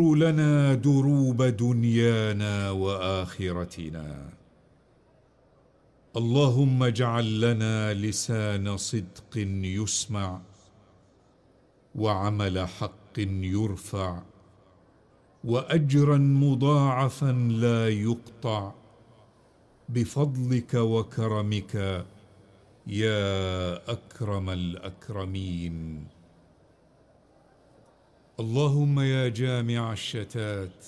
لنا دروب دنيانا وآخرتنا. اللهم اجعل لنا لسان صدق يسمع وعمل حق يرفع وأجرا مضاعفا لا يقطع. بفضلك وكرمك يا أكرم الأكرمين. اللهم يا جامع الشتات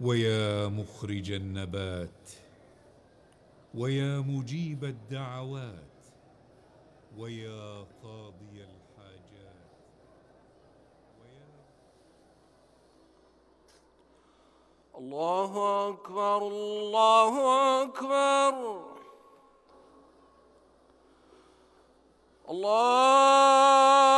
ويا مخرج النبات ويا مجيب الدعوات ويا قاضي الحاجات ويا الله أكبر الله أكبر. الله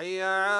حي على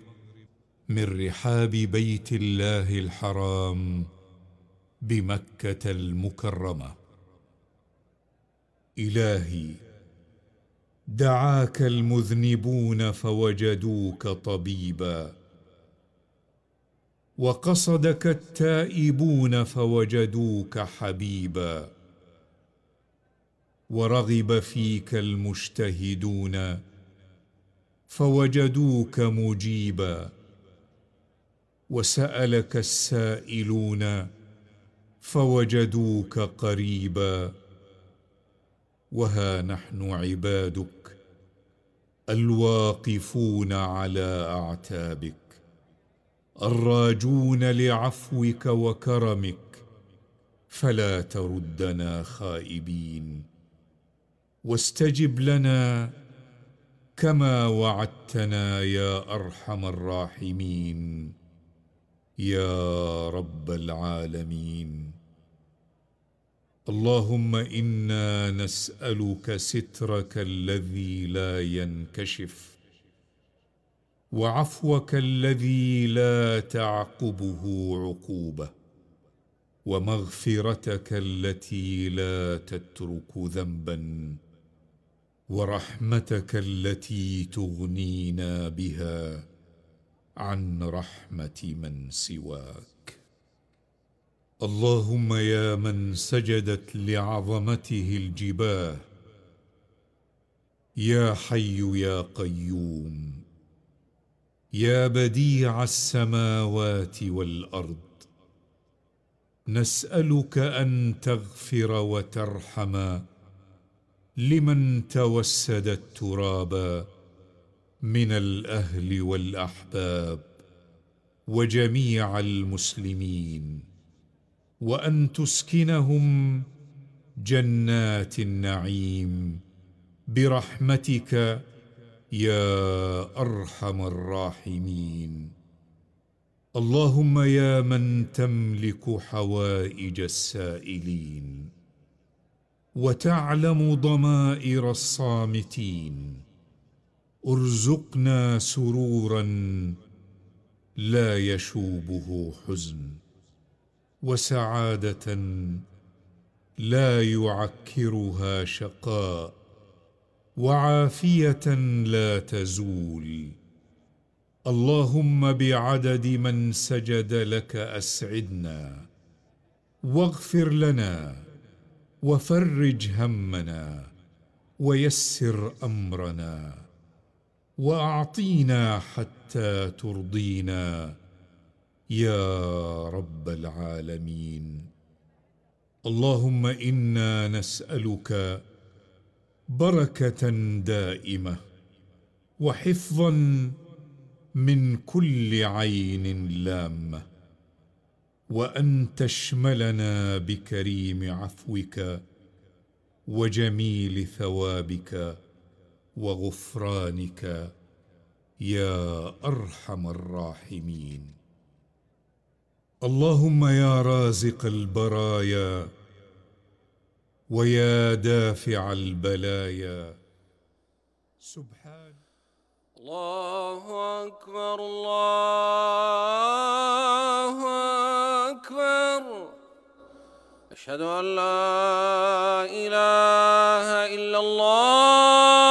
من رحاب بيت الله الحرام بمكة المكرمة. إلهي دعاك المذنبون فوجدوك طبيبا. وقصدك التائبون فوجدوك حبيبا. ورغب فيك المجتهدون فوجدوك مجيبا. وسألك السائلون فوجدوك قريبا وها نحن عبادك الواقفون على أعتابك الراجون لعفوك وكرمك فلا تردنا خائبين واستجب لنا كما وعدتنا يا أرحم الراحمين يا رب العالمين. اللهم إنا نسألك سترك الذي لا ينكشف وعفوك الذي لا تعقبه عقوبة ومغفرتك التي لا تترك ذنبا ورحمتك التي تغنينا بها. عن رحمة من سواك. اللهم يا من سجدت لعظمته الجباه. يا حي يا قيوم. يا بديع السماوات والأرض. نسألك أن تغفر وترحم لمن توسد التراب من الأهل والأحباب وجميع المسلمين وأن تسكنهم جنات النعيم برحمتك يا أرحم الراحمين. اللهم يا من تملك حوائج السائلين وتعلم ضمائر الصامتين. أرزقنا سرورا لا يشوبه حزن وسعادة لا يعكرها شقاء وعافية لا تزول. اللهم بعدد من سجد لك أسعدنا واغفر لنا وفرج همنا ويسر أمرنا. وأعطينا حتى ترضينا يا رب العالمين. اللهم إنا نسألك بركة دائمة وحفظا من كل عين لامة وأن تشملنا بكريم عفوك وجميل ثوابك. وغفرانك يا أرحم الراحمين. اللهم يا رازق البرايا ويا دافع البلايا. سبحان الله أكبر الله أكبر. أشهد أن لا إله إلا الله.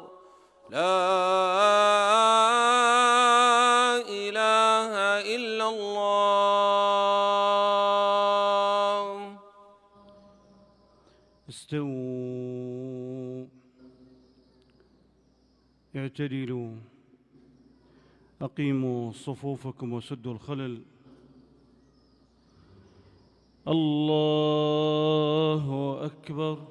لا إله إلا الله. استووا. اعتدلوا. أقيموا صفوفكم وسدوا الخلل. الله أكبر.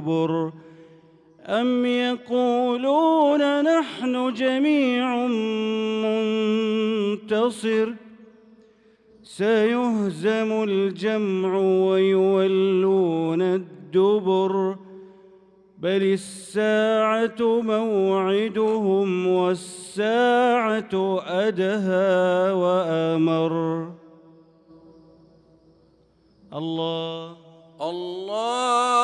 في الزبر أم يقولون نحن جميع منتصر سيهزم الجمع ويولون الدبر بل الساعة موعدهم والساعة أدهى وأمر الله الله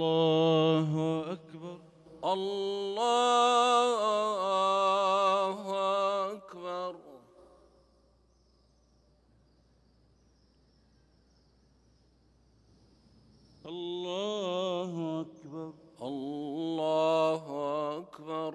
الله أكبر. الله أكبر الله أكبر الله أكبر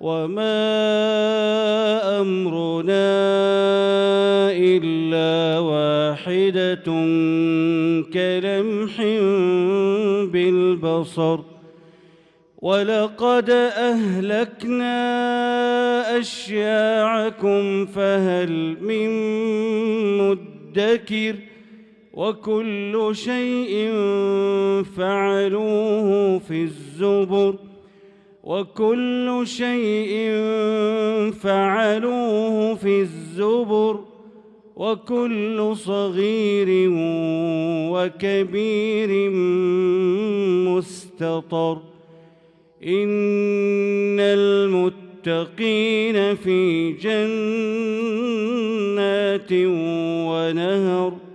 وما أمرنا إلا واحدة كلمح بالبصر ولقد أهلكنا أشياعكم فهل من مدكر وكل شيء فعلوه في الزبر وكل شيء فعلوه في الزبر وكل صغير وكبير مستطر. إن المتقين في جنات ونهر.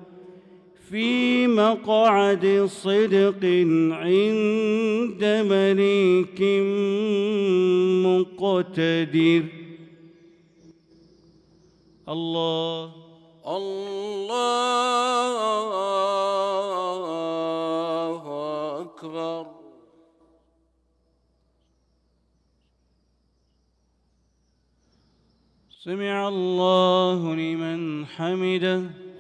في مقعد صدق عند مليك مقتدر. الله. الله أكبر. سمع الله لمن حمده.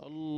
الله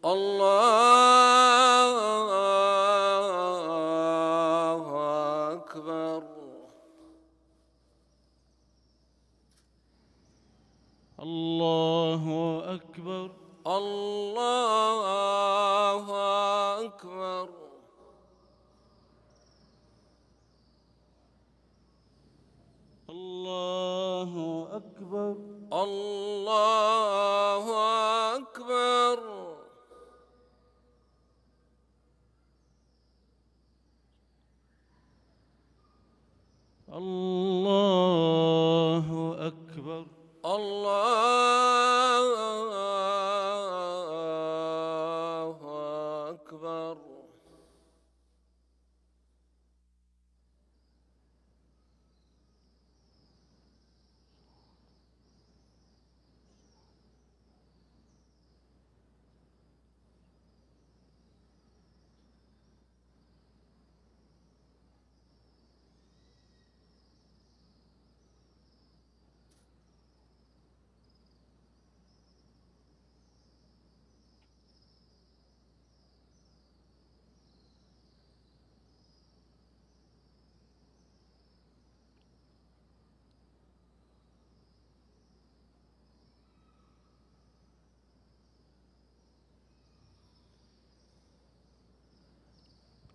الله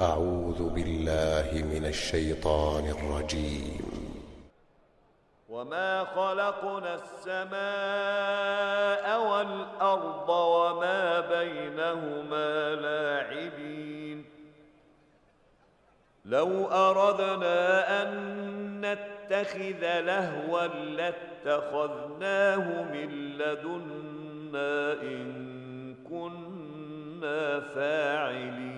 أعوذ بالله من الشيطان الرجيم. وما خلقنا السماء والأرض وما بينهما لاعبين. لو أردنا أن نتخذ لهوا لاتخذناه من لدنا إن كنا فاعلين.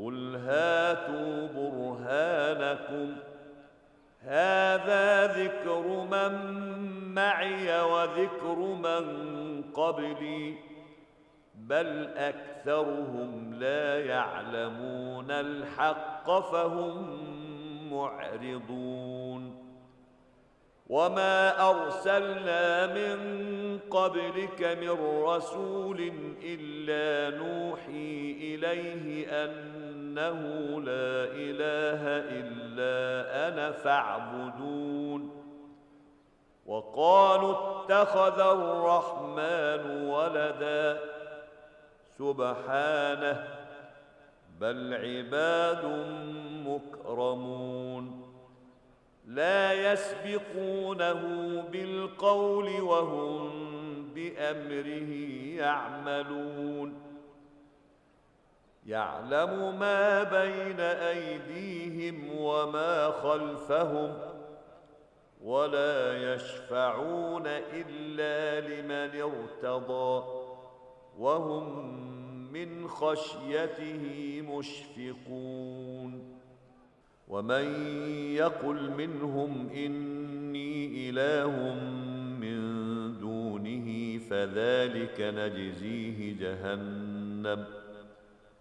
قل هاتوا برهانكم هذا ذكر من معي وذكر من قبلي بل اكثرهم لا يعلمون الحق فهم معرضون وما ارسلنا من قبلك من رسول الا نوحي اليه ان أنه لا إله إلا أنا فاعبدون. وقالوا اتخذ الرحمن ولدا. سبحانه بل عباد مكرمون. لا يسبقونه بالقول وهم بأمره يعملون. يعلم ما بين أيديهم وما خلفهم ولا يشفعون إلا لمن ارتضى وهم من خشيته مشفقون ومن يقل منهم إني إله من دونه فذلك نجزيه جهنم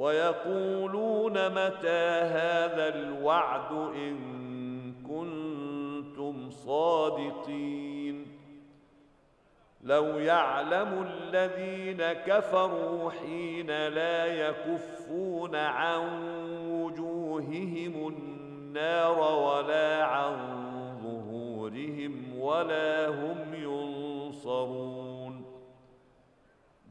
ويقولون متى هذا الوعد إن كنتم صادقين؟ لو يعلم الذين كفروا حين لا يكفون عن وجوههم النار ولا عن ظهورهم ولا هم ينصرون.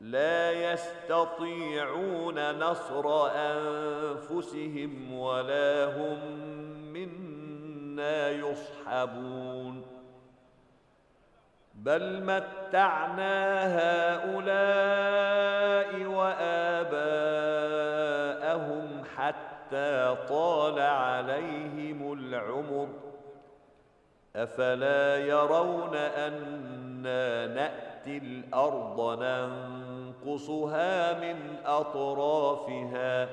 لا يستطيعون نصر أنفسهم ولا هم منا يصحبون. بل متعنا هؤلاء وآباءهم حتى طال عليهم العمر. أفلا يرون أنا نأتي الأرض ننقصها من أطرافها.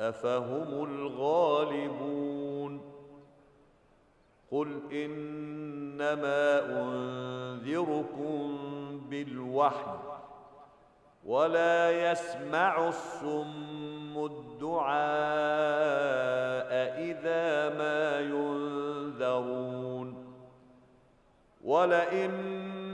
أفهم الغالبون. قل إنما أنذركم بالوحي ولا يسمع الصم الدعاء إذا ما ينذرون. ولئن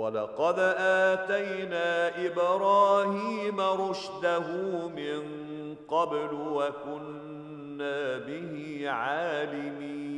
ولقد آتينا إبراهيم رشده من قبل وكنا به عالمين.